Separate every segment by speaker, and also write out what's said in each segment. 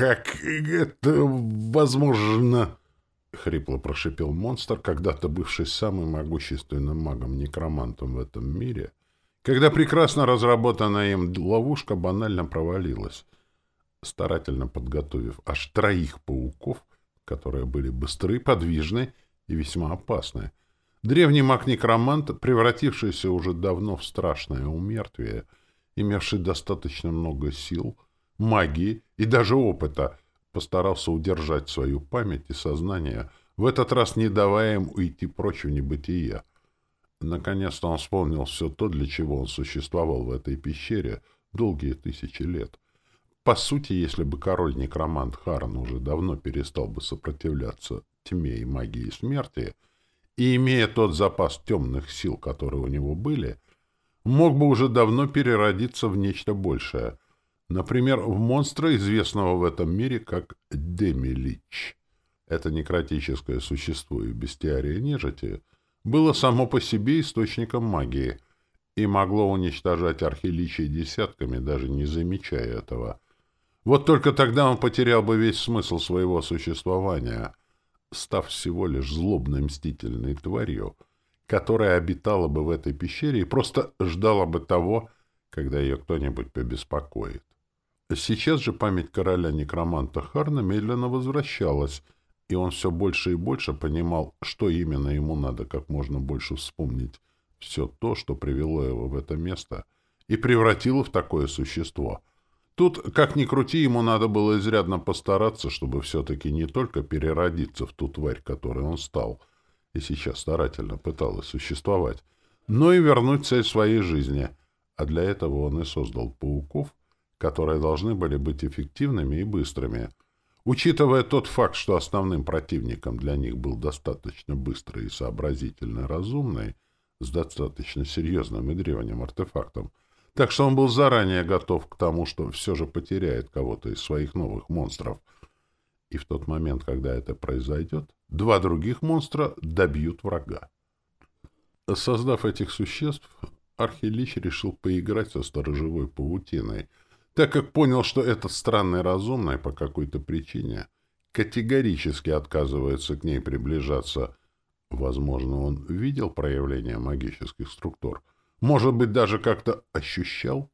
Speaker 1: «Как это возможно?» — хрипло прошипел монстр, когда-то бывший самым могущественным магом-некромантом в этом мире, когда прекрасно разработанная им ловушка банально провалилась, старательно подготовив аж троих пауков, которые были быстры, подвижны и весьма опасны. Древний маг-некромант, превратившийся уже давно в страшное умертвие, имевший достаточно много сил, магии и даже опыта, постарался удержать свою память и сознание, в этот раз не давая им уйти прочь в небытие. Наконец-то он вспомнил все то, для чего он существовал в этой пещере долгие тысячи лет. По сути, если бы король-некромант Харн уже давно перестал бы сопротивляться тьме и магии смерти, и, имея тот запас темных сил, которые у него были, мог бы уже давно переродиться в нечто большее, например, в монстра, известного в этом мире как Демилич. Это некротическое существо и бестиария нежити было само по себе источником магии и могло уничтожать архиличий десятками, даже не замечая этого. Вот только тогда он потерял бы весь смысл своего существования, став всего лишь злобной мстительной тварью, которая обитала бы в этой пещере и просто ждала бы того, когда ее кто-нибудь побеспокоит. Сейчас же память короля-некроманта Харна медленно возвращалась, и он все больше и больше понимал, что именно ему надо как можно больше вспомнить все то, что привело его в это место и превратило в такое существо — Тут, как ни крути, ему надо было изрядно постараться, чтобы все-таки не только переродиться в ту тварь, которой он стал, и сейчас старательно пыталась существовать, но и вернуть цель своей жизни. А для этого он и создал пауков, которые должны были быть эффективными и быстрыми. Учитывая тот факт, что основным противником для них был достаточно быстрый и сообразительный разумный, с достаточно серьезным и древним артефактом, так что он был заранее готов к тому, что все же потеряет кого-то из своих новых монстров. И в тот момент, когда это произойдет, два других монстра добьют врага. Создав этих существ, Архилич решил поиграть со сторожевой паутиной, так как понял, что этот странный разумный по какой-то причине категорически отказывается к ней приближаться. Возможно, он видел проявление магических структур — может быть, даже как-то ощущал?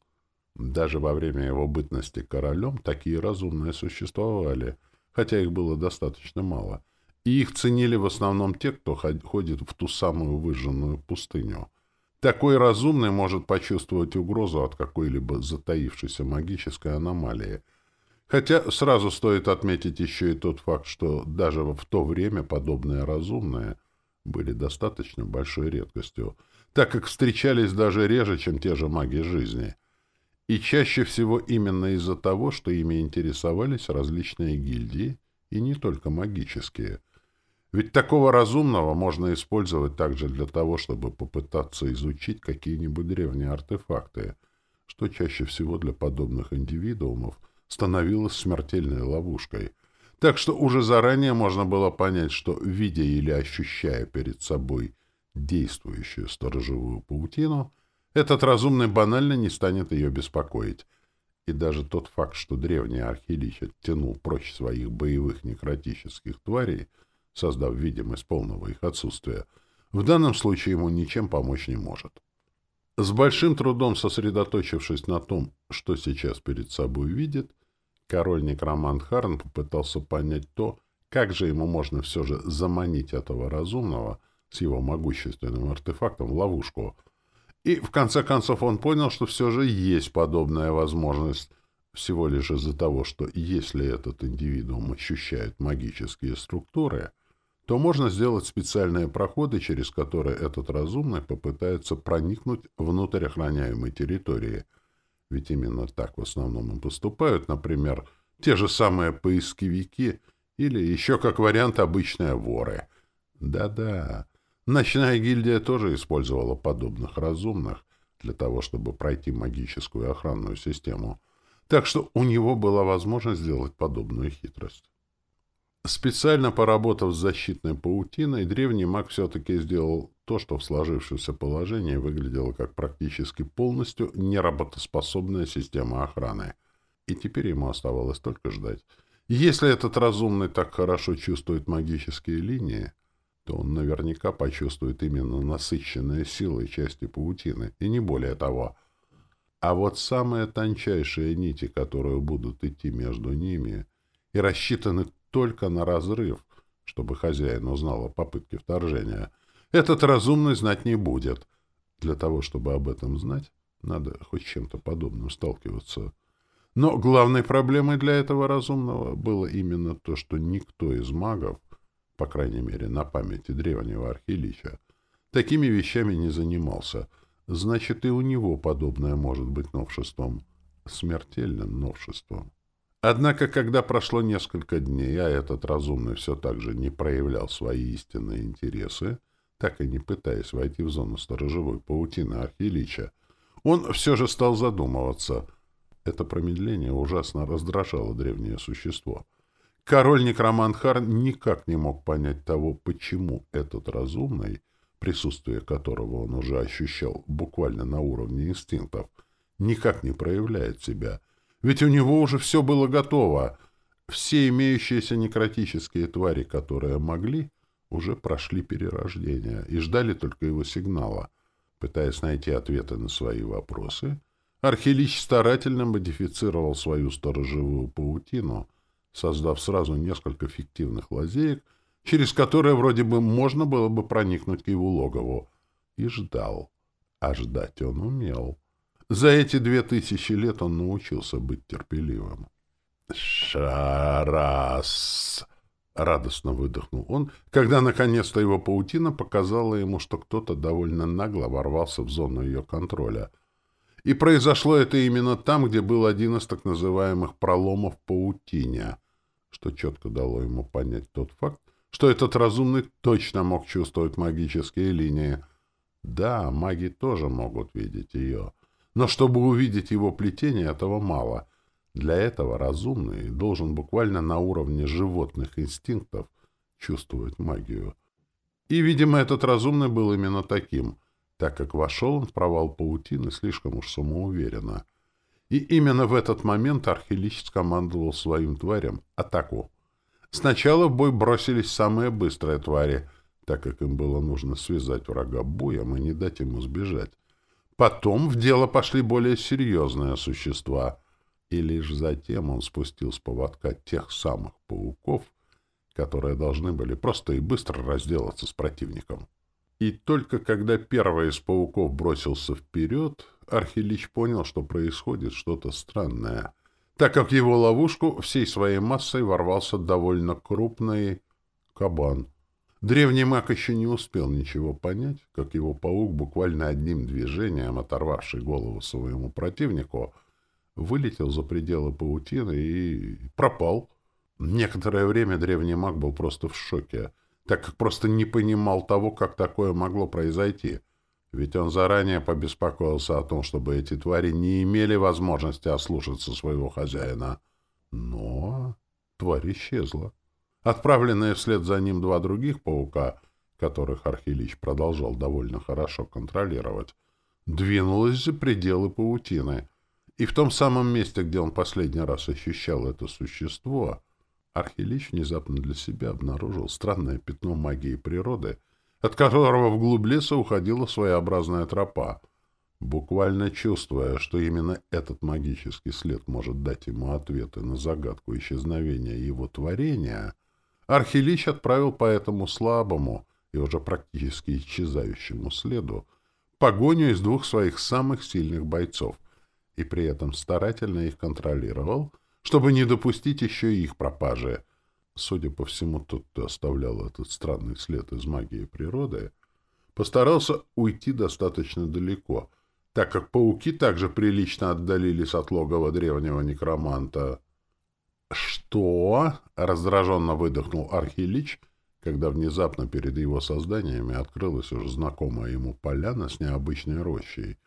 Speaker 1: Даже во время его бытности королем такие разумные существовали, хотя их было достаточно мало. И их ценили в основном те, кто ходит в ту самую выжженную пустыню. Такой разумный может почувствовать угрозу от какой-либо затаившейся магической аномалии. Хотя сразу стоит отметить еще и тот факт, что даже в то время подобные разумные были достаточно большой редкостью — так как встречались даже реже, чем те же маги жизни. И чаще всего именно из-за того, что ими интересовались различные гильдии, и не только магические. Ведь такого разумного можно использовать также для того, чтобы попытаться изучить какие-нибудь древние артефакты, что чаще всего для подобных индивидуумов становилось смертельной ловушкой. Так что уже заранее можно было понять, что, видя или ощущая перед собой – действующую сторожевую паутину, этот разумный банально не станет ее беспокоить. И даже тот факт, что древний архилич оттянул прочь своих боевых некротических тварей, создав видимость полного их отсутствия, в данном случае ему ничем помочь не может. С большим трудом сосредоточившись на том, что сейчас перед собой видит, король-некромант Харн попытался понять то, как же ему можно все же заманить этого разумного — с его могущественным артефактом в ловушку. И в конце концов он понял, что все же есть подобная возможность, всего лишь из-за того, что если этот индивидуум ощущает магические структуры, то можно сделать специальные проходы, через которые этот разумный попытается проникнуть внутрь охраняемой территории. Ведь именно так в основном и поступают, например, те же самые поисковики или еще как вариант обычные воры. Да-да, Ночная гильдия тоже использовала подобных разумных для того, чтобы пройти магическую охранную систему, так что у него была возможность сделать подобную хитрость. Специально поработав с защитной паутиной, древний маг все-таки сделал то, что в сложившемся положении выглядело как практически полностью неработоспособная система охраны. И теперь ему оставалось только ждать. Если этот разумный так хорошо чувствует магические линии, то он наверняка почувствует именно насыщенные силой части паутины, и не более того. А вот самые тончайшие нити, которые будут идти между ними, и рассчитаны только на разрыв, чтобы хозяин узнал о попытке вторжения, этот разумный знать не будет. Для того, чтобы об этом знать, надо хоть чем-то подобным сталкиваться. Но главной проблемой для этого разумного было именно то, что никто из магов, по крайней мере, на памяти древнего архилича, такими вещами не занимался. Значит, и у него подобное может быть новшеством. Смертельным новшеством. Однако, когда прошло несколько дней, а этот разумный все так же не проявлял свои истинные интересы, так и не пытаясь войти в зону сторожевой паутины архилича, он все же стал задумываться — это промедление ужасно раздражало древнее существо. Король Некроманхар никак не мог понять того, почему этот разумный, присутствие которого он уже ощущал буквально на уровне инстинктов, никак не проявляет себя. Ведь у него уже все было готово. Все имеющиеся некротические твари, которые могли, уже прошли перерождение и ждали только его сигнала. Пытаясь найти ответы на свои вопросы, Архилич старательно модифицировал свою сторожевую паутину, создав сразу несколько фиктивных лазеек, через которые вроде бы можно было бы проникнуть к его логову, и ждал. А ждать он умел. За эти две тысячи лет он научился быть терпеливым. «Шарас!» — радостно выдохнул он, когда наконец-то его паутина показала ему, что кто-то довольно нагло ворвался в зону ее контроля — и произошло это именно там, где был один из так называемых проломов паутиня, что четко дало ему понять тот факт, что этот разумный точно мог чувствовать магические линии. Да, маги тоже могут видеть ее, но чтобы увидеть его плетение, этого мало. Для этого разумный должен буквально на уровне животных инстинктов чувствовать магию. И, видимо, этот разумный был именно таким — так как вошел он в провал паутины слишком уж самоуверенно. И именно в этот момент Архилич скомандовал своим тварям атаку. Сначала в бой бросились самые быстрые твари, так как им было нужно связать врага боем и не дать ему сбежать. Потом в дело пошли более серьезные существа, и лишь затем он спустил с поводка тех самых пауков, которые должны были просто и быстро разделаться с противником. И только когда первый из пауков бросился вперед, Архилич понял, что происходит что-то странное, так как в его ловушку всей своей массой ворвался довольно крупный кабан. Древний маг еще не успел ничего понять, как его паук, буквально одним движением оторвавший голову своему противнику, вылетел за пределы паутины и пропал. Некоторое время древний маг был просто в шоке — так как просто не понимал того, как такое могло произойти. Ведь он заранее побеспокоился о том, чтобы эти твари не имели возможности ослушаться своего хозяина. Но тварь исчезла. Отправленные вслед за ним два других паука, которых Архилич продолжал довольно хорошо контролировать, двинулась за пределы паутины. И в том самом месте, где он последний раз ощущал это существо, Архилич внезапно для себя обнаружил странное пятно магии природы, от которого вглубь леса уходила своеобразная тропа. Буквально чувствуя, что именно этот магический след может дать ему ответы на загадку исчезновения его творения, Архилич отправил по этому слабому и уже практически исчезающему следу погоню из двух своих самых сильных бойцов и при этом старательно их контролировал — чтобы не допустить еще и их пропажи. Судя по всему, тот, кто оставлял этот странный след из магии природы, постарался уйти достаточно далеко, так как пауки также прилично отдалились от логова древнего некроманта. «Что?» — раздраженно выдохнул Архилич, когда внезапно перед его созданиями открылась уже знакомая ему поляна с необычной рощей —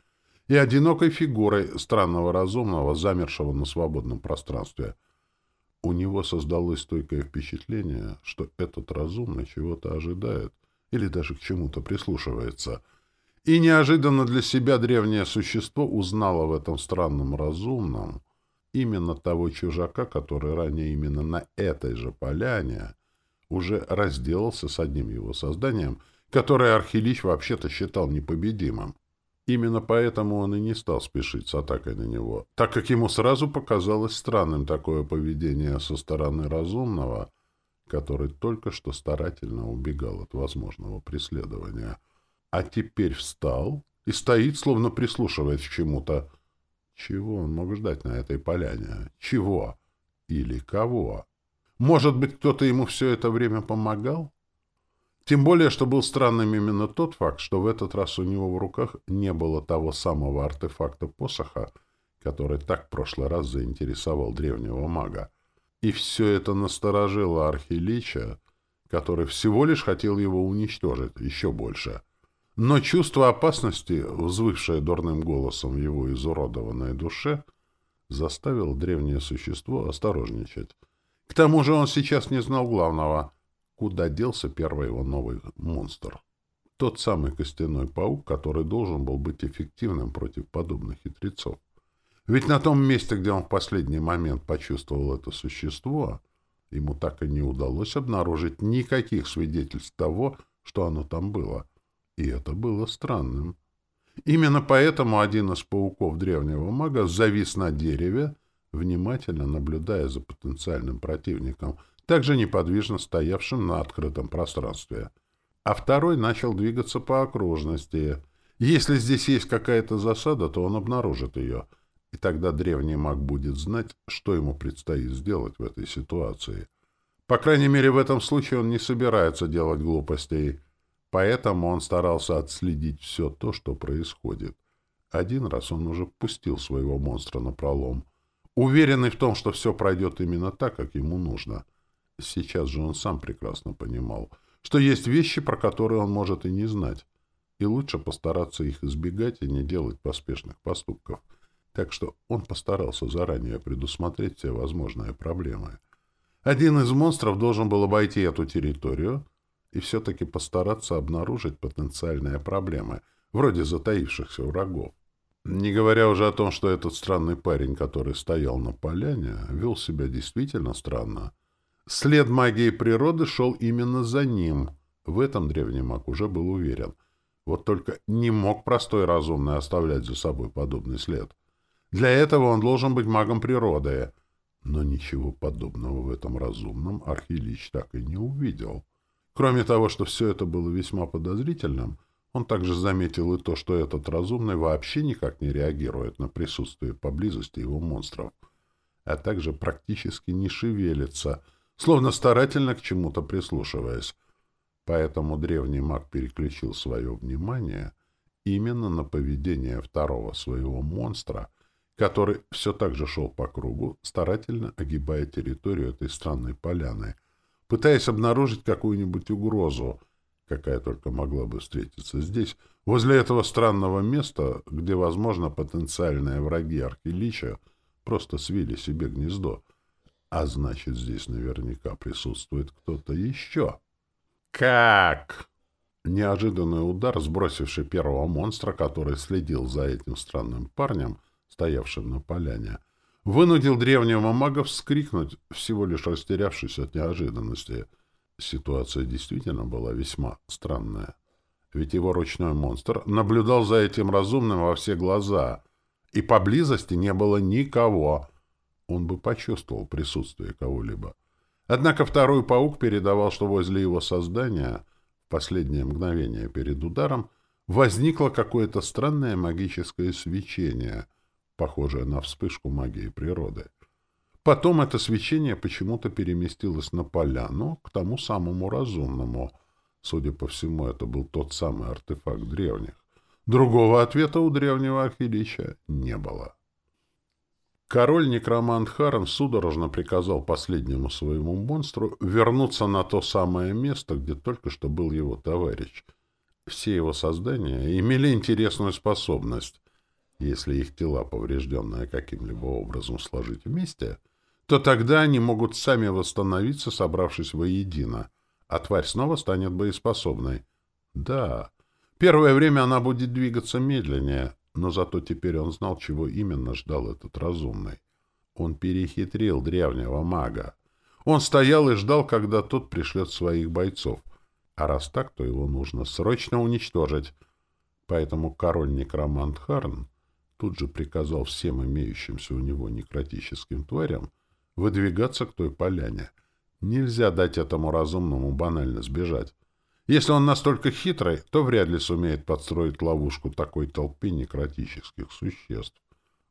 Speaker 1: и одинокой фигурой странного разумного, замершего на свободном пространстве. У него создалось стойкое впечатление, что этот разумный чего-то ожидает или даже к чему-то прислушивается. И неожиданно для себя древнее существо узнало в этом странном разумном именно того чужака, который ранее именно на этой же поляне уже разделался с одним его созданием, которое Архилич вообще-то считал непобедимым. Именно поэтому он и не стал спешить с атакой на него, так как ему сразу показалось странным такое поведение со стороны разумного, который только что старательно убегал от возможного преследования, а теперь встал и стоит, словно прислушиваясь к чему-то. Чего он мог ждать на этой поляне? Чего? Или кого? Может быть, кто-то ему все это время помогал? Тем более, что был странным именно тот факт, что в этот раз у него в руках не было того самого артефакта посоха, который так в прошлый раз заинтересовал древнего мага. И все это насторожило Архилича, который всего лишь хотел его уничтожить еще больше. Но чувство опасности, взвывшее дурным голосом в его изуродованной душе, заставило древнее существо осторожничать. К тому же он сейчас не знал главного, куда делся первый его новый монстр. Тот самый костяной паук, который должен был быть эффективным против подобных хитрецов. Ведь на том месте, где он в последний момент почувствовал это существо, ему так и не удалось обнаружить никаких свидетельств того, что оно там было. И это было странным. Именно поэтому один из пауков древнего мага завис на дереве, внимательно наблюдая за потенциальным противником, также неподвижно стоявшим на открытом пространстве. А второй начал двигаться по окружности. Если здесь есть какая-то засада, то он обнаружит ее. И тогда древний маг будет знать, что ему предстоит сделать в этой ситуации. По крайней мере, в этом случае он не собирается делать глупостей. Поэтому он старался отследить все то, что происходит. Один раз он уже пустил своего монстра на пролом — уверенный в том, что все пройдет именно так, как ему нужно. Сейчас же он сам прекрасно понимал, что есть вещи, про которые он может и не знать, и лучше постараться их избегать и не делать поспешных поступков. Так что он постарался заранее предусмотреть все возможные проблемы. Один из монстров должен был обойти эту территорию и все-таки постараться обнаружить потенциальные проблемы, вроде затаившихся врагов. Не говоря уже о том, что этот странный парень, который стоял на поляне, вел себя действительно странно. След магии природы шел именно за ним. В этом древний маг уже был уверен. Вот только не мог простой разумный оставлять за собой подобный след. Для этого он должен быть магом природы. Но ничего подобного в этом разумном Архилич так и не увидел. Кроме того, что все это было весьма подозрительным, он также заметил и то, что этот разумный вообще никак не реагирует на присутствие поблизости его монстров, а также практически не шевелится, словно старательно к чему-то прислушиваясь. Поэтому древний маг переключил свое внимание именно на поведение второго своего монстра, который все так же шел по кругу, старательно огибая территорию этой странной поляны, пытаясь обнаружить какую-нибудь угрозу, какая только могла бы встретиться здесь, возле этого странного места, где, возможно, потенциальные враги Архилича просто свили себе гнездо. А значит, здесь наверняка присутствует кто-то еще. «Как?» Неожиданный удар, сбросивший первого монстра, который следил за этим странным парнем, стоявшим на поляне, вынудил древнего мага вскрикнуть, всего лишь растерявшись от неожиданности — Ситуация действительно была весьма странная. Ведь его ручной монстр наблюдал за этим разумным во все глаза, и поблизости не было никого. Он бы почувствовал присутствие кого-либо. Однако второй паук передавал, что возле его создания, в последнее мгновение перед ударом, возникло какое-то странное магическое свечение, похожее на вспышку магии природы. Потом это свечение почему-то переместилось на поляну, к тому самому разумному. Судя по всему, это был тот самый артефакт древних. Другого ответа у древнего архилича не было. Король-некромант Харн судорожно приказал последнему своему монстру вернуться на то самое место, где только что был его товарищ. Все его создания имели интересную способность. Если их тела, поврежденные каким-либо образом, сложить вместе — то тогда они могут сами восстановиться, собравшись воедино, а тварь снова станет боеспособной. Да, первое время она будет двигаться медленнее, но зато теперь он знал, чего именно ждал этот разумный. Он перехитрил древнего мага. Он стоял и ждал, когда тот пришлет своих бойцов. А раз так, то его нужно срочно уничтожить. Поэтому король-некромант Харн тут же приказал всем имеющимся у него некротическим тварям выдвигаться к той поляне. Нельзя дать этому разумному банально сбежать. Если он настолько хитрый, то вряд ли сумеет подстроить ловушку такой толпе некротических существ.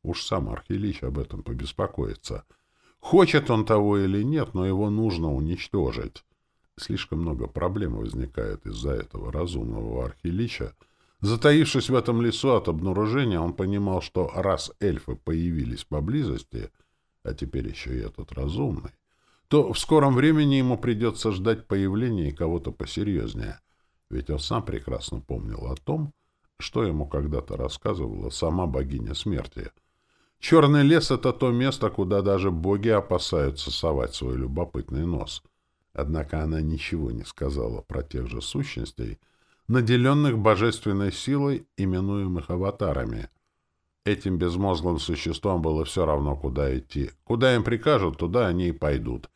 Speaker 1: Уж сам Архилич об этом побеспокоится. Хочет он того или нет, но его нужно уничтожить. Слишком много проблем возникает из-за этого разумного Архилича, Затаившись в этом лесу от обнаружения, он понимал, что раз эльфы появились поблизости, а теперь еще и этот разумный, то в скором времени ему придется ждать появления кого-то посерьезнее, ведь он сам прекрасно помнил о том, что ему когда-то рассказывала сама богиня смерти. Черный лес — это то место, куда даже боги опасаются совать свой любопытный нос. Однако она ничего не сказала про тех же сущностей, наделенных божественной силой, именуемых аватарами. Этим безмозглым существам было все равно, куда идти. Куда им прикажут, туда они и пойдут.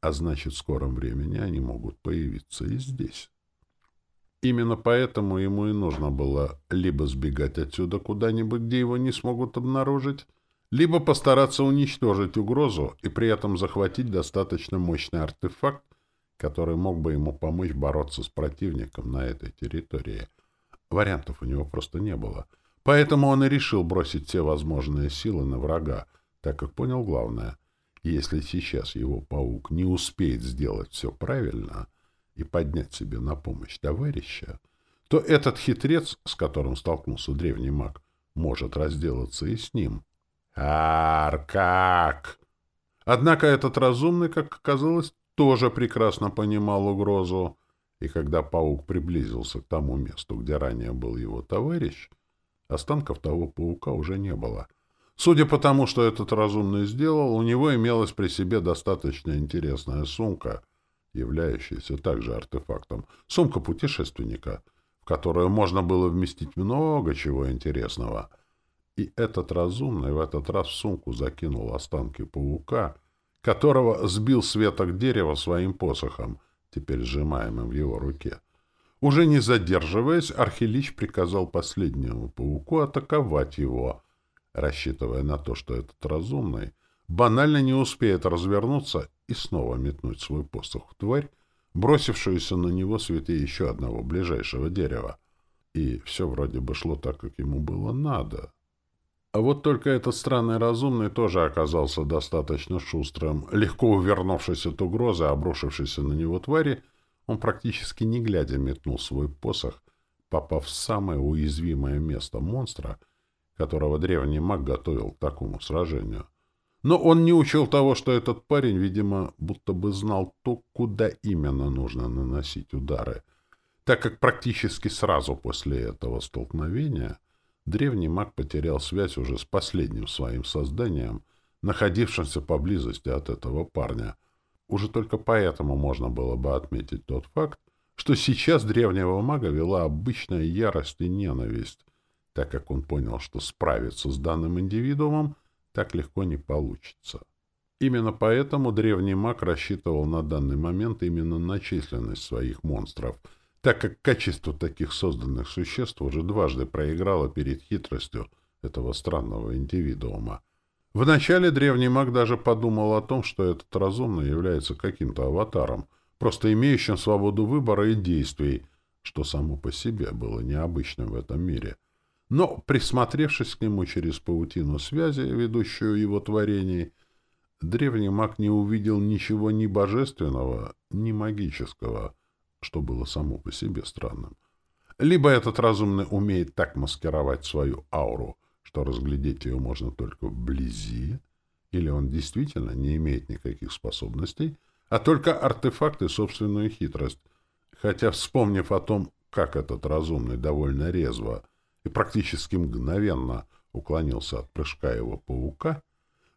Speaker 1: А значит, в скором времени они могут появиться и здесь. Именно поэтому ему и нужно было либо сбегать отсюда куда-нибудь, где его не смогут обнаружить, либо постараться уничтожить угрозу и при этом захватить достаточно мощный артефакт, который мог бы ему помочь бороться с противником на этой территории. Вариантов у него просто не было. Поэтому он и решил бросить все возможные силы на врага, так как понял главное. Если сейчас его паук не успеет сделать все правильно и поднять себе на помощь товарища, то этот хитрец, с которым столкнулся древний маг, может разделаться и с ним. Аркак! Однако этот разумный, как оказалось, тоже прекрасно понимал угрозу, и когда паук приблизился к тому месту, где ранее был его товарищ, останков того паука уже не было. Судя по тому, что этот разумный сделал, у него имелась при себе достаточно интересная сумка, являющаяся также артефактом. Сумка путешественника, в которую можно было вместить много чего интересного. И этот разумный в этот раз в сумку закинул останки паука — которого сбил с веток дерева своим посохом, теперь сжимаемым в его руке. Уже не задерживаясь, Архилич приказал последнему пауку атаковать его, рассчитывая на то, что этот разумный банально не успеет развернуться и снова метнуть свой посох в тварь, бросившуюся на него свете еще одного ближайшего дерева. И все вроде бы шло так, как ему было надо. А вот только этот странный разумный тоже оказался достаточно шустрым. Легко увернувшись от угрозы, обрушившейся на него твари, он практически не глядя метнул свой посох, попав в самое уязвимое место монстра, которого древний маг готовил к такому сражению. Но он не учел того, что этот парень, видимо, будто бы знал то, куда именно нужно наносить удары, так как практически сразу после этого столкновения — древний маг потерял связь уже с последним своим созданием, находившимся поблизости от этого парня. Уже только поэтому можно было бы отметить тот факт, что сейчас древнего мага вела обычная ярость и ненависть, так как он понял, что справиться с данным индивидуумом так легко не получится. Именно поэтому древний маг рассчитывал на данный момент именно на численность своих монстров — так как качество таких созданных существ уже дважды проиграло перед хитростью этого странного индивидуума. Вначале древний маг даже подумал о том, что этот разумный является каким-то аватаром, просто имеющим свободу выбора и действий, что само по себе было необычным в этом мире. Но, присмотревшись к нему через паутину связи, ведущую его творений, древний маг не увидел ничего ни божественного, ни магического — что было само по себе странным. Либо этот разумный умеет так маскировать свою ауру, что разглядеть ее можно только вблизи, или он действительно не имеет никаких способностей, а только артефакты собственную хитрость. Хотя, вспомнив о том, как этот разумный довольно резво и практически мгновенно уклонился от прыжка его паука,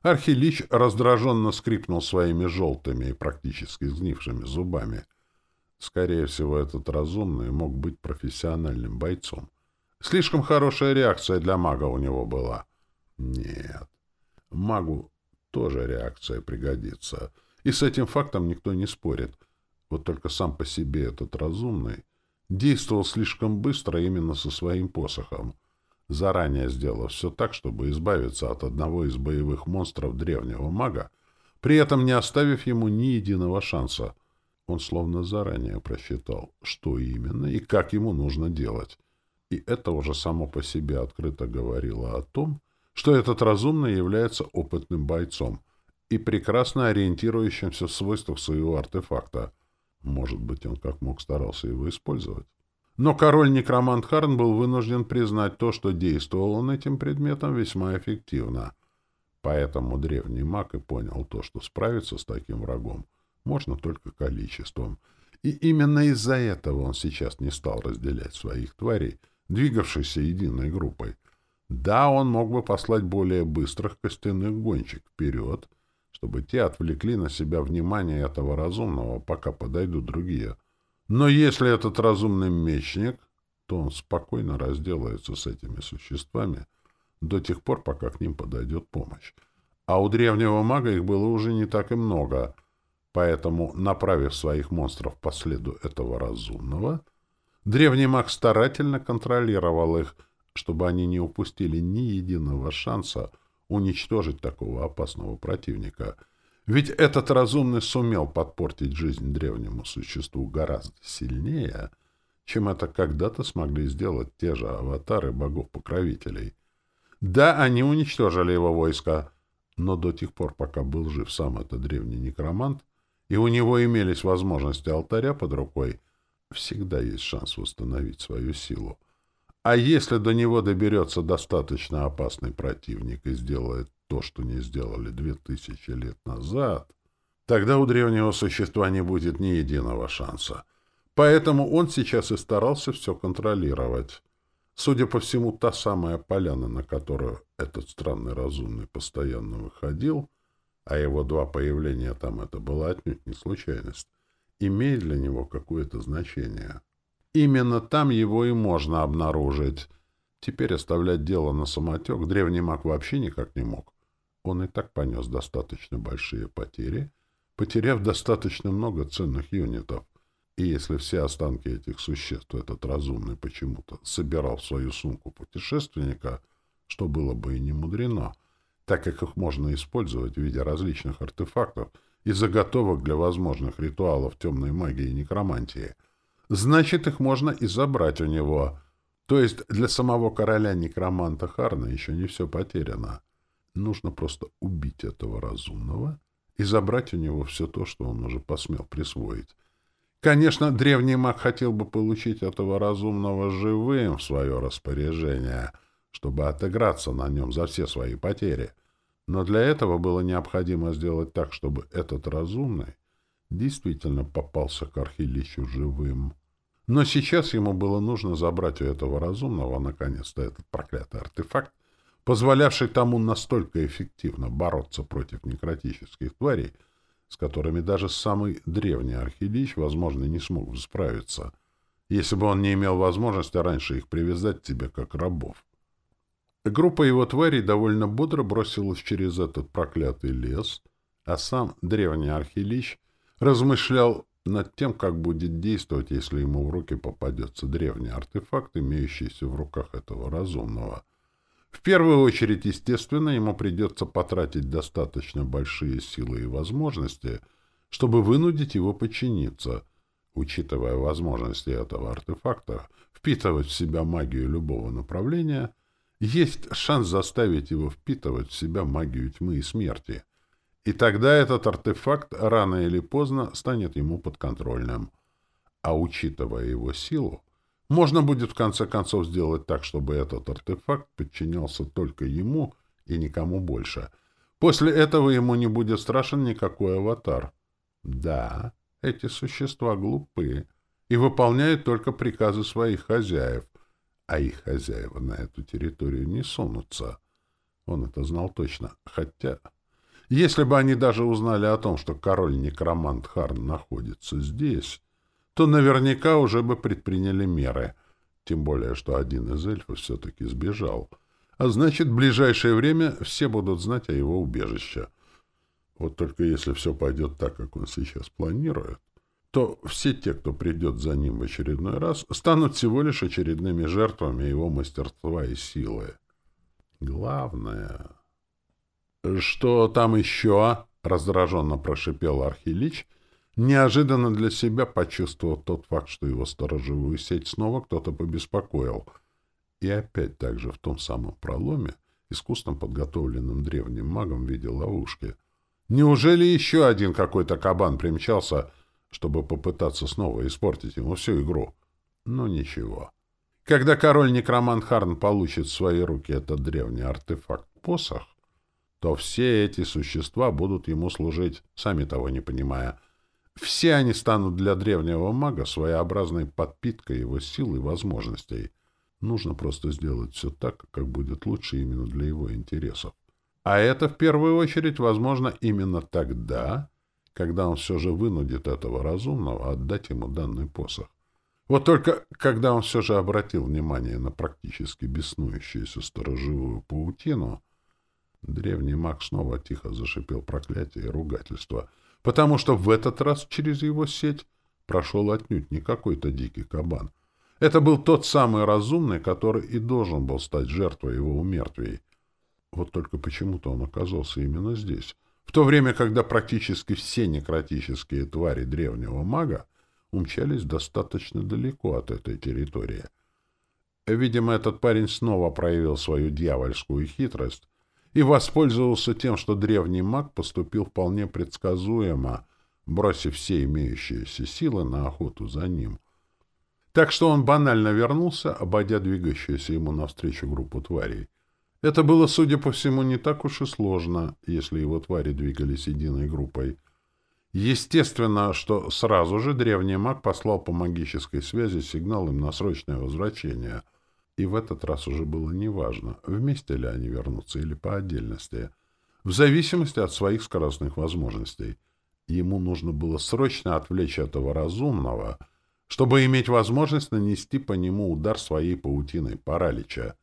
Speaker 1: Архилич раздраженно скрипнул своими желтыми и практически сгнившими зубами — Скорее всего, этот разумный мог быть профессиональным бойцом. Слишком хорошая реакция для мага у него была. Нет. Магу тоже реакция пригодится. И с этим фактом никто не спорит. Вот только сам по себе этот разумный действовал слишком быстро именно со своим посохом, заранее сделав все так, чтобы избавиться от одного из боевых монстров древнего мага, при этом не оставив ему ни единого шанса. Он словно заранее просчитал, что именно и как ему нужно делать. И это уже само по себе открыто говорило о том, что этот разумный является опытным бойцом и прекрасно ориентирующимся в свойствах своего артефакта. Может быть, он как мог старался его использовать. Но король-некромант Харн был вынужден признать то, что действовал он этим предметом весьма эффективно. Поэтому древний маг и понял то, что справиться с таким врагом можно только количеством. И именно из-за этого он сейчас не стал разделять своих тварей, двигавшихся единой группой. Да, он мог бы послать более быстрых костяных гонщик вперед, чтобы те отвлекли на себя внимание этого разумного, пока подойдут другие. Но если этот разумный мечник, то он спокойно разделается с этими существами до тех пор, пока к ним подойдет помощь. А у древнего мага их было уже не так и много, поэтому, направив своих монстров по следу этого разумного, древний маг старательно контролировал их — чтобы они не упустили ни единого шанса уничтожить такого опасного противника. Ведь этот разумный сумел подпортить жизнь древнему существу гораздо сильнее, чем это когда-то смогли сделать те же аватары богов-покровителей. Да, они уничтожили его войско, но до тех пор, пока был жив сам этот древний некромант, и у него имелись возможности алтаря под рукой, всегда есть шанс восстановить свою силу. А если до него доберется достаточно опасный противник и сделает то, что не сделали две тысячи лет назад, тогда у древнего существа не будет ни единого шанса. Поэтому он сейчас и старался все контролировать. Судя по всему, та самая поляна, на которую этот странный разумный постоянно выходил, а его два появления там это была отнюдь не случайность, имеет для него какое-то значение. Именно там его и можно обнаружить. Теперь оставлять дело на самотек древний маг вообще никак не мог. Он и так понес достаточно большие потери, потеряв достаточно много ценных юнитов. И если все останки этих существ этот разумный почему-то собирал в свою сумку путешественника, что было бы и не мудрено, так как их можно использовать в виде различных артефактов и заготовок для возможных ритуалов темной магии и некромантии — Значит, их можно и забрать у него. То есть для самого короля-некроманта Харна еще не все потеряно. Нужно просто убить этого разумного и забрать у него все то, что он уже посмел присвоить. Конечно, древний маг хотел бы получить этого разумного живым в свое распоряжение, чтобы отыграться на нем за все свои потери. Но для этого было необходимо сделать так, чтобы этот разумный действительно попался к Архилищу живым. Но сейчас ему было нужно забрать у этого разумного, наконец-то, этот проклятый артефакт, позволявший тому настолько эффективно бороться против некротических тварей, с которыми даже самый древний архилич, возможно, не смог бы справиться, если бы он не имел возможности раньше их привязать к себе как рабов. Группа его тварей довольно бодро бросилась через этот проклятый лес, а сам древний архилич размышлял над тем, как будет действовать, если ему в руки попадется древний артефакт, имеющийся в руках этого разумного. В первую очередь, естественно, ему придется потратить достаточно большие силы и возможности, чтобы вынудить его подчиниться, учитывая возможности этого артефакта, впитывать в себя магию любого направления, есть шанс заставить его впитывать в себя магию тьмы и смерти — и тогда этот артефакт рано или поздно станет ему подконтрольным. А учитывая его силу, можно будет в конце концов сделать так, чтобы этот артефакт подчинялся только ему и никому больше. После этого ему не будет страшен никакой аватар. Да, эти существа глупые и выполняют только приказы своих хозяев, а их хозяева на эту территорию не сунутся. Он это знал точно, хотя... Если бы они даже узнали о том, что король-некромант Харн находится здесь, то наверняка уже бы предприняли меры, тем более, что один из эльфов все-таки сбежал. А значит, в ближайшее время все будут знать о его убежище. Вот только если все пойдет так, как он сейчас планирует, то все те, кто придет за ним в очередной раз, станут всего лишь очередными жертвами его мастерства и силы. Главное... «Что там еще?» — раздраженно прошипел Архилич, неожиданно для себя почувствовав тот факт, что его сторожевую сеть снова кто-то побеспокоил. И опять так же в том самом проломе, искусно подготовленным древним магом в виде ловушки. Неужели еще один какой-то кабан примчался, чтобы попытаться снова испортить ему всю игру? Ну, ничего. Когда король-некромант Харн получит в свои руки этот древний артефакт-посох, то все эти существа будут ему служить, сами того не понимая. Все они станут для древнего мага своеобразной подпиткой его сил и возможностей. Нужно просто сделать все так, как будет лучше именно для его интересов. А это в первую очередь возможно именно тогда, когда он все же вынудит этого разумного отдать ему данный посох. Вот только когда он все же обратил внимание на практически беснующуюся сторожевую паутину, древний маг снова тихо зашипел проклятие и ругательство, потому что в этот раз через его сеть прошел отнюдь не какой-то дикий кабан. Это был тот самый разумный, который и должен был стать жертвой его умертвий. Вот только почему-то он оказался именно здесь, в то время, когда практически все некротические твари древнего мага умчались достаточно далеко от этой территории. Видимо, этот парень снова проявил свою дьявольскую хитрость и воспользовался тем, что древний маг поступил вполне предсказуемо, бросив все имеющиеся силы на охоту за ним. Так что он банально вернулся, обойдя двигающуюся ему навстречу группу тварей. Это было, судя по всему, не так уж и сложно, если его твари двигались единой группой — Естественно, что сразу же древний маг послал по магической связи сигнал им на срочное возвращение. И в этот раз уже было неважно, вместе ли они вернутся или по отдельности, в зависимости от своих скоростных возможностей. Ему нужно было срочно отвлечь этого разумного, чтобы иметь возможность нанести по нему удар своей паутиной паралича.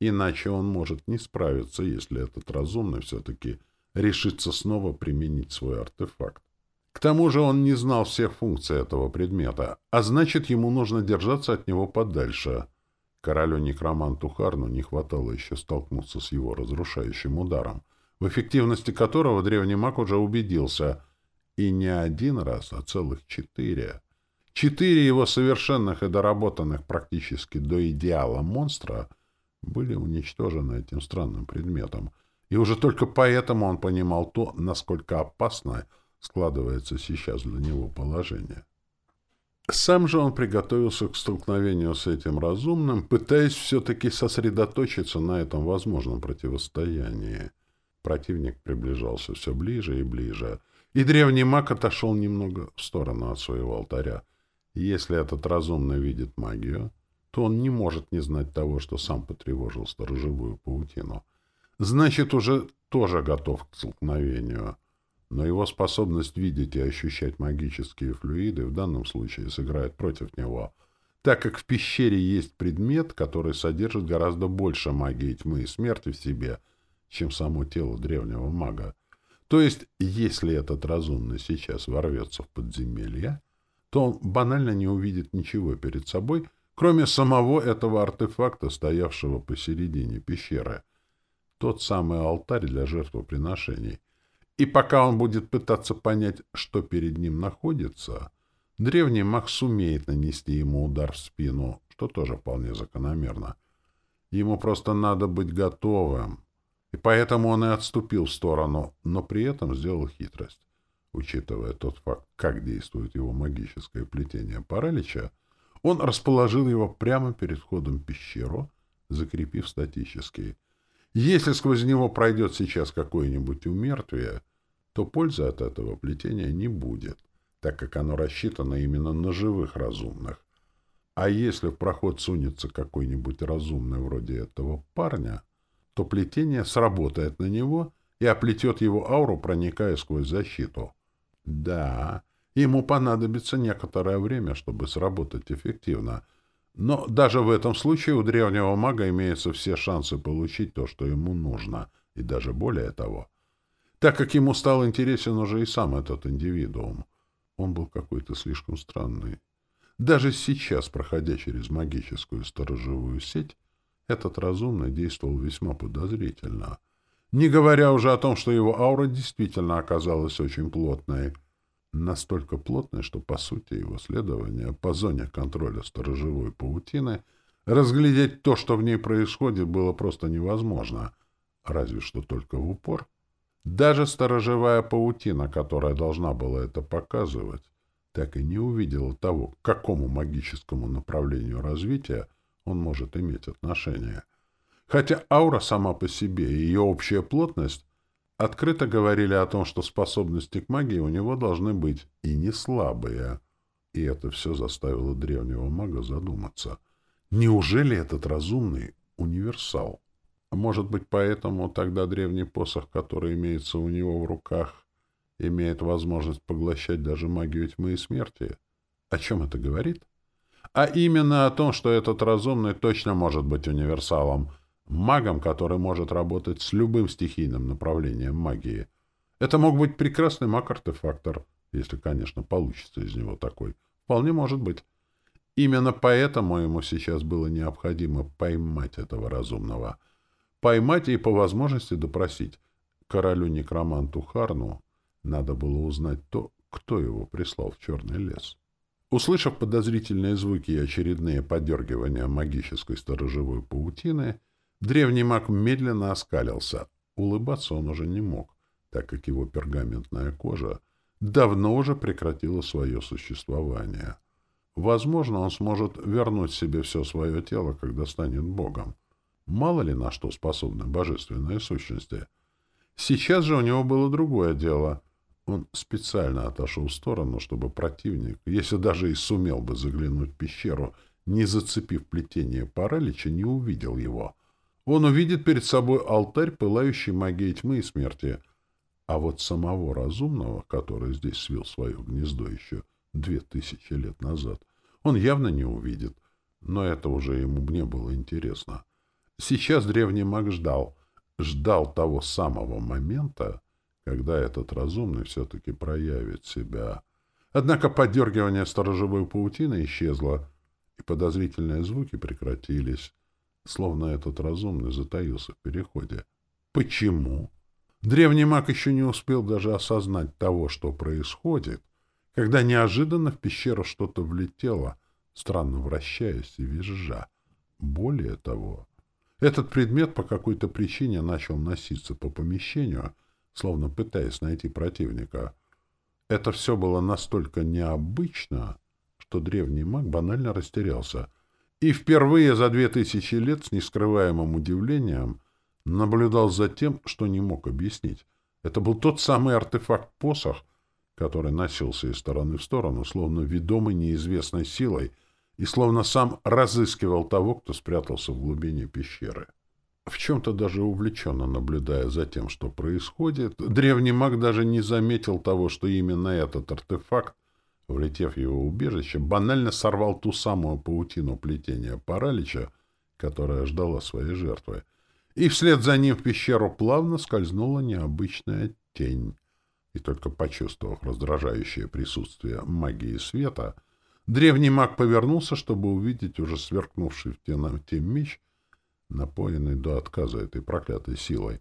Speaker 1: Иначе он может не справиться, если этот разумный все-таки решится снова применить свой артефакт. К тому же он не знал всех функций этого предмета, а значит, ему нужно держаться от него подальше. Королю-некроманту Харну не хватало еще столкнуться с его разрушающим ударом, в эффективности которого древний маг уже убедился. И не один раз, а целых четыре. Четыре его совершенных и доработанных практически до идеала монстра были уничтожены этим странным предметом. И уже только поэтому он понимал то, насколько опасно — складывается сейчас для него положение. Сам же он приготовился к столкновению с этим разумным, пытаясь все-таки сосредоточиться на этом возможном противостоянии. Противник приближался все ближе и ближе, и древний маг отошел немного в сторону от своего алтаря. Если этот разумный видит магию, то он не может не знать того, что сам потревожил сторожевую паутину. Значит, уже тоже готов к столкновению — но его способность видеть и ощущать магические флюиды в данном случае сыграет против него, так как в пещере есть предмет, который содержит гораздо больше магии тьмы и смерти в себе, чем само тело древнего мага. То есть, если этот разумный сейчас ворвется в подземелье, то он банально не увидит ничего перед собой, кроме самого этого артефакта, стоявшего посередине пещеры. Тот самый алтарь для жертвоприношений — и пока он будет пытаться понять, что перед ним находится, древний маг сумеет нанести ему удар в спину, что тоже вполне закономерно. Ему просто надо быть готовым. И поэтому он и отступил в сторону, но при этом сделал хитрость. Учитывая тот факт, как действует его магическое плетение паралича, он расположил его прямо перед входом в пещеру, закрепив статически. Если сквозь него пройдет сейчас какое-нибудь умертвие, то пользы от этого плетения не будет, так как оно рассчитано именно на живых разумных. А если в проход сунется какой-нибудь разумный вроде этого парня, то плетение сработает на него и оплетет его ауру, проникая сквозь защиту. Да, ему понадобится некоторое время, чтобы сработать эффективно — но даже в этом случае у древнего мага имеются все шансы получить то, что ему нужно, и даже более того. так как ему стал интересен уже и сам этот индивидуум. Он был какой-то слишком странный. Даже сейчас, проходя через магическую сторожевую сеть, этот разумный действовал весьма подозрительно. Не говоря уже о том, что его аура действительно оказалась очень плотной. Настолько плотной, что, по сути, его следование по зоне контроля сторожевой паутины разглядеть то, что в ней происходит, было просто невозможно. Разве что только в упор. Даже сторожевая паутина, которая должна была это показывать, так и не увидела того, к какому магическому направлению развития он может иметь отношение. Хотя аура сама по себе и ее общая плотность открыто говорили о том, что способности к магии у него должны быть и не слабые. И это все заставило древнего мага задуматься. Неужели этот разумный универсал? Может быть, поэтому тогда древний посох, который имеется у него в руках, имеет возможность поглощать даже магию тьмы и смерти. О чем это говорит? А именно о том, что этот разумный точно может быть универсалом, магом, который может работать с любым стихийным направлением магии. Это мог быть прекрасный маг-артефактор, если, конечно, получится из него такой. Вполне может быть. Именно поэтому ему сейчас было необходимо поймать этого разумного. Поймать и по возможности допросить. Королю-некроманту Харну надо было узнать то, кто его прислал в черный лес. Услышав подозрительные звуки и очередные подергивания магической сторожевой паутины, древний маг медленно оскалился. Улыбаться он уже не мог, так как его пергаментная кожа давно уже прекратила свое существование. Возможно, он сможет вернуть себе все свое тело, когда станет богом. Мало ли на что способны божественные сущности. Сейчас же у него было другое дело — он специально отошел в сторону, чтобы противник, если даже и сумел бы заглянуть в пещеру, не зацепив плетение паралича, не увидел его. Он увидит перед собой алтарь, пылающий магией тьмы и смерти. А вот самого разумного, который здесь свил свое гнездо еще две тысячи лет назад, он явно не увидит. Но это уже ему не было интересно. Сейчас древний маг ждал, ждал того самого момента, когда этот разумный все-таки проявит себя. Однако подергивание сторожевой паутины исчезло, и подозрительные звуки прекратились, словно этот разумный затаился в переходе. Почему? Древний маг еще не успел даже осознать того, что происходит, когда неожиданно в пещеру что-то влетело, странно вращаясь и визжа. Более того, этот предмет по какой-то причине начал носиться по помещению — словно пытаясь найти противника. Это все было настолько необычно, что древний маг банально растерялся и впервые за две тысячи лет с нескрываемым удивлением наблюдал за тем, что не мог объяснить. Это был тот самый артефакт-посох, который носился из стороны в сторону, словно ведомый неизвестной силой, и словно сам разыскивал того, кто спрятался в глубине пещеры. В чем-то даже увлеченно наблюдая за тем, что происходит, древний маг даже не заметил того, что именно этот артефакт, влетев в его убежище, банально сорвал ту самую паутину плетения паралича, которая ждала своей жертвы. И вслед за ним в пещеру плавно скользнула необычная тень. И только почувствовав раздражающее присутствие магии света, древний маг повернулся, чтобы увидеть уже сверкнувший в темноте меч — напоенный до отказа этой проклятой силой.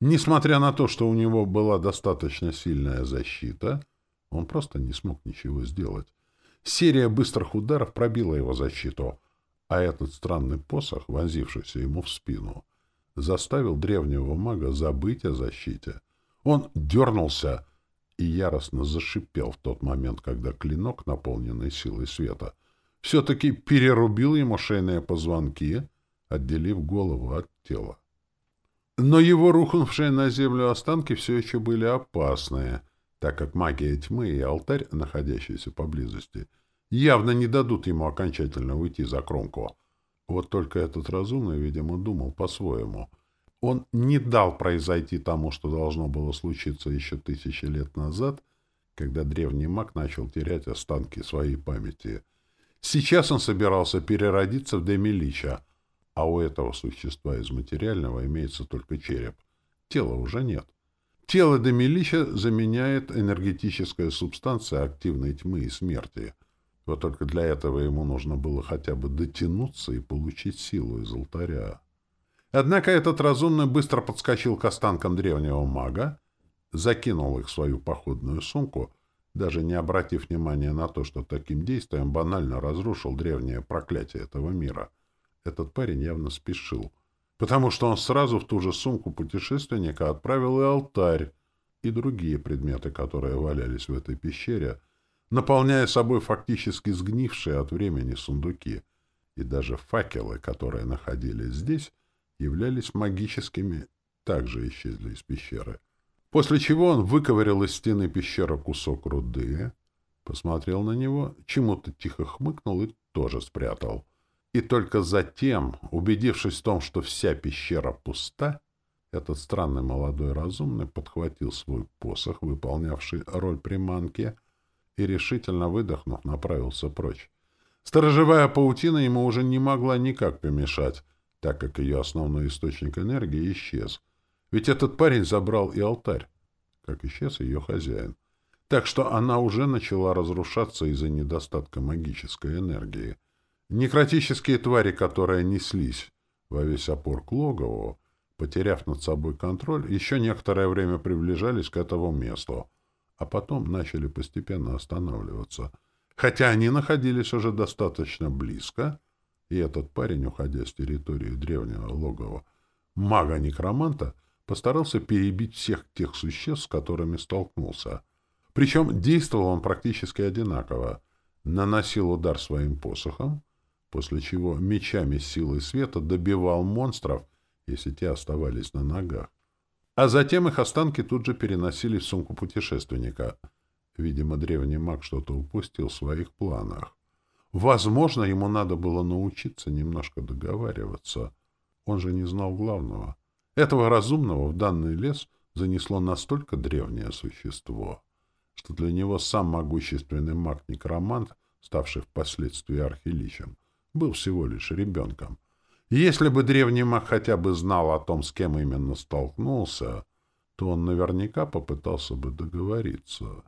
Speaker 1: Несмотря на то, что у него была достаточно сильная защита, он просто не смог ничего сделать. Серия быстрых ударов пробила его защиту, а этот странный посох, вонзившийся ему в спину, заставил древнего мага забыть о защите. Он дернулся и яростно зашипел в тот момент, когда клинок, наполненный силой света, все-таки перерубил ему шейные позвонки — отделив голову от тела. Но его рухнувшие на землю останки все еще были опасные, так как магия тьмы и алтарь, находящиеся поблизости, явно не дадут ему окончательно уйти за кромку. Вот только этот разумный, видимо, думал по-своему. Он не дал произойти тому, что должно было случиться еще тысячи лет назад, когда древний маг начал терять останки своей памяти. Сейчас он собирался переродиться в Демилича — а у этого существа из материального имеется только череп. Тела уже нет. Тело Демилища заменяет энергетическая субстанция активной тьмы и смерти. Вот только для этого ему нужно было хотя бы дотянуться и получить силу из алтаря. Однако этот разумный быстро подскочил к останкам древнего мага, закинул их в свою походную сумку, даже не обратив внимания на то, что таким действием банально разрушил древнее проклятие этого мира. Этот парень явно спешил, потому что он сразу в ту же сумку путешественника отправил и алтарь, и другие предметы, которые валялись в этой пещере, наполняя собой фактически сгнившие от времени сундуки. И даже факелы, которые находились здесь, являлись магическими, также исчезли из пещеры. После чего он выковырял из стены пещеры кусок руды, посмотрел на него, чему-то тихо хмыкнул и тоже спрятал. И только затем, убедившись в том, что вся пещера пуста, этот странный молодой разумный подхватил свой посох, выполнявший роль приманки, и, решительно выдохнув, направился прочь. Сторожевая паутина ему уже не могла никак помешать, так как ее основной источник энергии исчез. Ведь этот парень забрал и алтарь, как исчез ее хозяин. Так что она уже начала разрушаться из-за недостатка магической энергии. Некротические твари, которые неслись во весь опор к логову, потеряв над собой контроль, еще некоторое время приближались к этому месту, а потом начали постепенно останавливаться. Хотя они находились уже достаточно близко — и этот парень, уходя с территории древнего логова мага-некроманта, постарался перебить всех тех существ, с которыми столкнулся. Причем действовал он практически одинаково. Наносил удар своим посохом, после чего мечами силы света добивал монстров, если те оставались на ногах. А затем их останки тут же переносили в сумку путешественника. Видимо, древний маг что-то упустил в своих планах. Возможно, ему надо было научиться немножко договариваться. Он же не знал главного. Этого разумного в данный лес занесло настолько древнее существо, что для него сам могущественный маг-некромант, ставший впоследствии архиличем, был всего лишь ребенком. если бы древний маг хотя бы знал о том, с кем именно столкнулся, то он наверняка попытался бы договориться.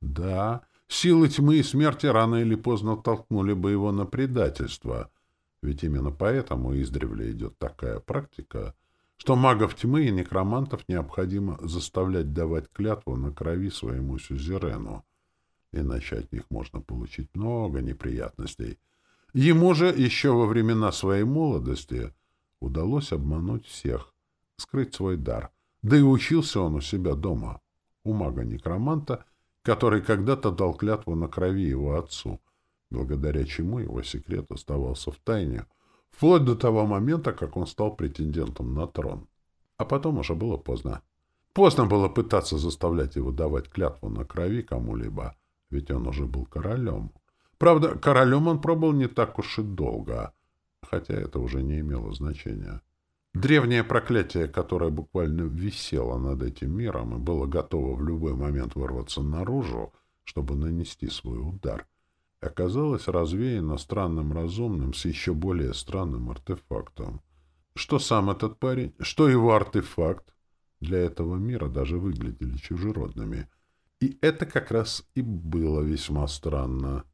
Speaker 1: Да, Силы тьмы и смерти рано или поздно толкнули бы его на предательство, ведь именно поэтому издревле идет такая практика, что магов тьмы и некромантов необходимо заставлять давать клятву на крови своему сюзерену, иначе от них можно получить много неприятностей. Ему же еще во времена своей молодости удалось обмануть всех, скрыть свой дар, да и учился он у себя дома, у мага-некроманта — который когда-то дал клятву на крови его отцу, благодаря чему его секрет оставался в тайне, вплоть до того момента, как он стал претендентом на трон. А потом уже было поздно. Поздно было пытаться заставлять его давать клятву на крови кому-либо, ведь он уже был королем. Правда, королем он пробыл не так уж и долго, хотя это уже не имело значения. Древнее проклятие, которое буквально висело над этим миром и было готово в любой момент вырваться наружу, чтобы нанести свой удар, оказалось развеяно странным разумным с еще более странным артефактом. Что сам этот парень, что его артефакт для этого мира даже выглядели чужеродными. И это как раз и было весьма странно.